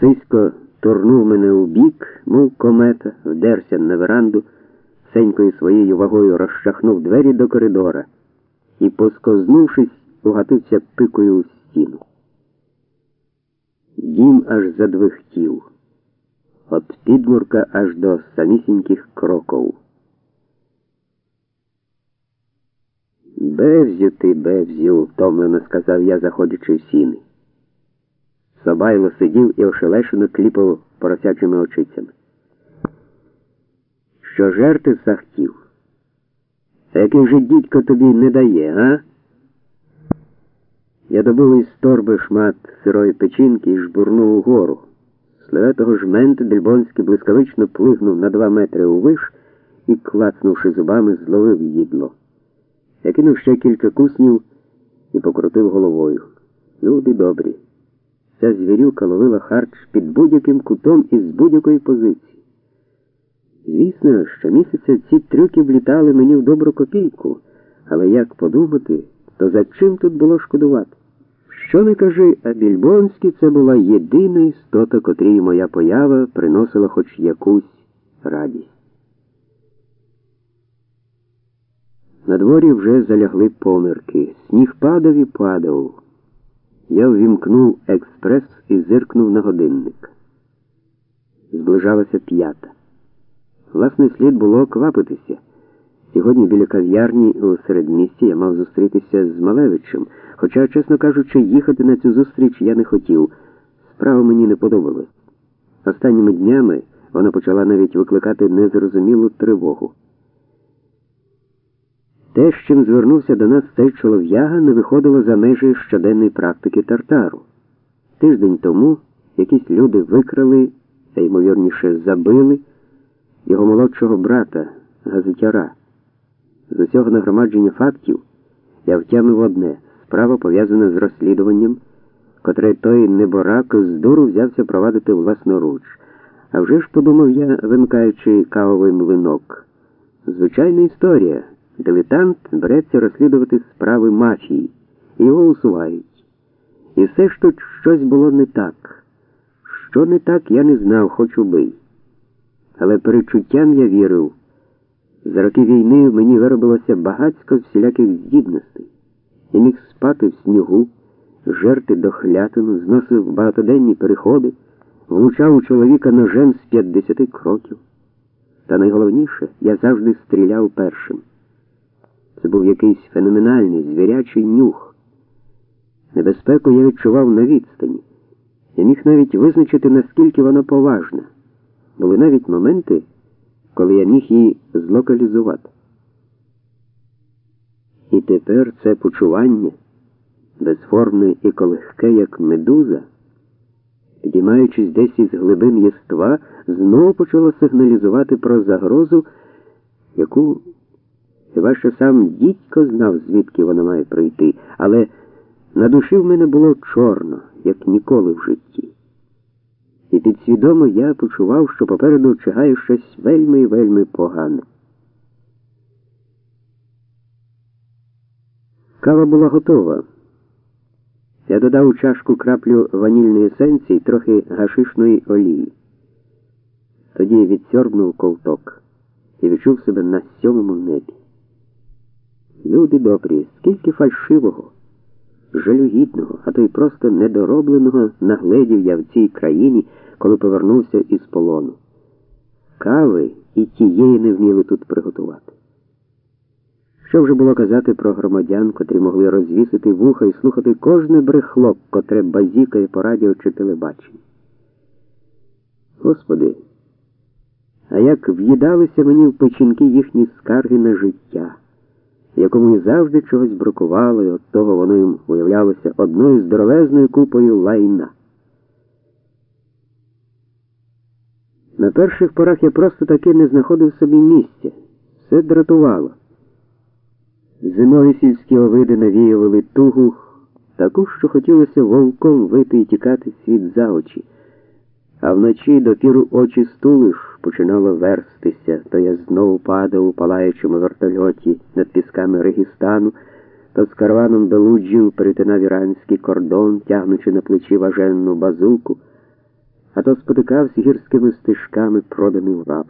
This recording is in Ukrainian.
Сисько турнув мене у бік, мов комета, вдерся на веранду, сенькою своєю вагою розчахнув двері до коридора і, поскознувшись, угатився пикою у стіну. Дім аж задвихтів, от підмурка аж до самісіньких кроков. Бевзю ти, Бевзю, втомлено сказав я, заходячи в сіни. Собайло сидів і ошелешено кліпав поросячими очицями. Що жерти захтів? А який же дідько тобі не дає, а? Я добув із торби шмат сирої печінки і жбурнув угору. Слеветого жмент Дельбонський блискавично плигнув на два метри увиш і, клацнувши зубами, зловив їдло. Я кинув ще кілька куснів і покрутив головою. Люди добрі. Ця звірюка ловила харч під будь-яким кутом і з будь-якої позиції. Звісно, щомісяця ці трюки влітали мені в добру копійку, але як подумати, то за чим тут було шкодувати? Що не кажи, а Більбонський це була єдина істота, котрій моя поява приносила хоч якусь радість. На дворі вже залягли померки. Сніг падав і падав. Я ввімкнув експрес і зиркнув на годинник. Зближалася п'ята. Власне, слід було квапитися. Сьогодні біля кав'ярні у середмісті я мав зустрітися з Малевичем, хоча, чесно кажучи, їхати на цю зустріч я не хотів. Справа мені не подобалась. Останніми днями вона почала навіть викликати незрозумілу тривогу. Те, з чим звернувся до нас цей чолов'яга, не виходило за межі щоденної практики тартару. Тиждень тому якісь люди викрали, а ймовірніше забили його молодшого брата, газетяра. З усього нагромадження фактів я втямив одне справа пов'язана з розслідуванням, котре той неборак з дуру взявся провадити власноруч. А вже ж подумав я, вимикаючи кавовий млинок. Звичайна історія. Дилетант береться розслідувати справи мафії, його усувають. І все ж тут щось було не так. Що не так, я не знав, хоч убий. Але перечуттям я вірив. За роки війни в мені виробилося багатько всіляких здібностей. Я міг спати в снігу, жерти дохлятину, зносив багатоденні переходи, влучав у чоловіка ножем з 50 кроків. Та найголовніше, я завжди стріляв першим. Це був якийсь феноменальний звірячий нюх. Небезпеку я відчував на відстані. Я міг навіть визначити, наскільки вона поважна. Були навіть моменти, коли я міг її злокалізувати. І тепер це почування, безформне і колегке, як медуза, підіймаючись десь із глибин єства, знову почало сигналізувати про загрозу, яку Хіба сам дідько знав, звідки вона має прийти, але на душі в мене було чорно, як ніколи в житті. І підсвідомо я почував, що попереду чигає щось вельми і вельми погане. Кава була готова. Я додав у чашку краплю ванільної есенції, і трохи гашишної олії. Тоді відсьорбнув ковток і відчув себе на сьомому небі. Люди добрі, скільки фальшивого, жалюгідного, а то й просто недоробленого нагледів я в цій країні, коли повернувся із полону. Кави і тієї не вміли тут приготувати. Що вже було казати про громадян, котрі могли розвісити вуха і слухати кожне брехло, котре базікає по радіо чи телебаченні. Господи, а як в'їдалися мені в печінки їхні скарги на життя якому і завжди чогось бракувало, і от того воно їм виявлялося одною здоровезною купою лайна. На перших порах я просто таки не знаходив собі місця. Все дратувало. Зимові сільські овиди навіювали тугу, таку, що хотілося вовком вити і тікати світ за очі. А вночі допіру очі стулиш починало верстися, то я знову падав у палаючому вертольоті над пісками Регістану, то з карваном до луджів перетинав іранський кордон, тягнучи на плечі важенну базуку. а то спотикався гірськими стежками, проданий в раб.